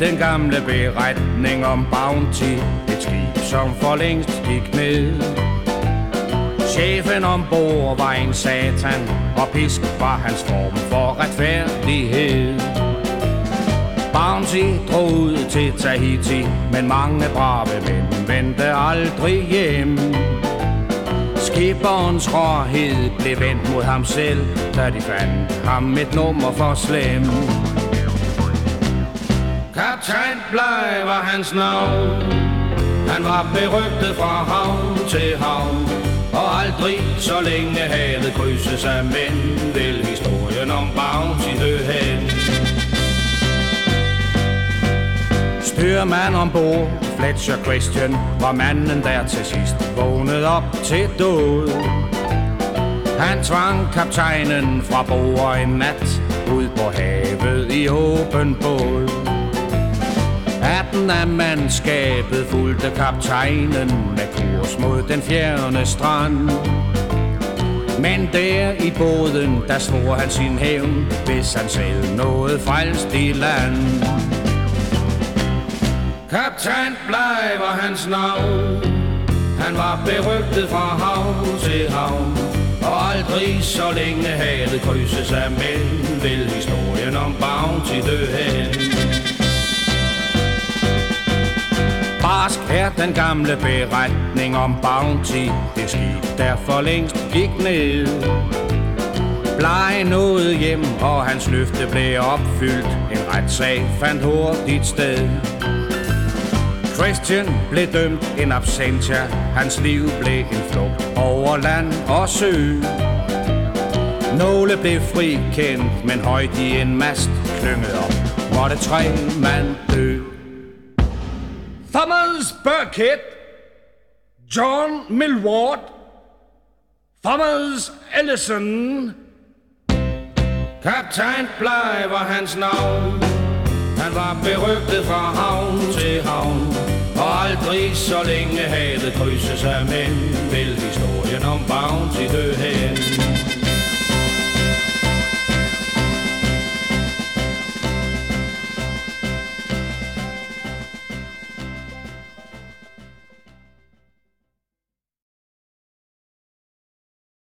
den gamle beretning om Bounty. Et skib, som for længst gik ned. Chefen ombord var en satan Og pisk var hans form for retfærdighed. Bounty drog ud til Tahiti Men mange brave mænd vendte aldrig hjem. Skipperens råhed blev vendt mod ham selv Da de fandt ham et nummer for slem. Kaptajn Bleg var hans navn. Han var berygtet fra havn til havn Og aldrig så længe havet krydses af mænd Vil historien om Bounty dø hen Styrmand ombord, Fletcher Christian Var manden der til sidst vågnet op til død. Han tvang kaptajnen fra bord en nat Ud på havet i åben båd. Atten af mandskabet fulgte kaptajnen Med kurs mod den fjerne strand. Men der i båden, der svor han sin hævn Hvis han selv nåede frelst i land. Kaptajn blev var hans navn. Han var berygtet fra havn til havn Og aldrig så længe havet krydses af mænd Vil historien om Bounty dø hen. Barsk er den gamle beretning om Bounty. Det skib der for længst gik ned. Blege nåede hjem, og hans løfte blev opfyldt. En retssag fandt hurtigt sted. Christian blev dømt en absentia. Hans liv blev en flugt over land og sø. Nogle blev frikendt, men højt i en mast klynget op. Måtte tre mand dø. Thomas Burkett, John Millward Thomas Ellison Kaptajn Bleg var hans navn. Han var berygtet fra havn til havn Og aldrig så længe havet krydses af mænd Vil historien om Bounty dø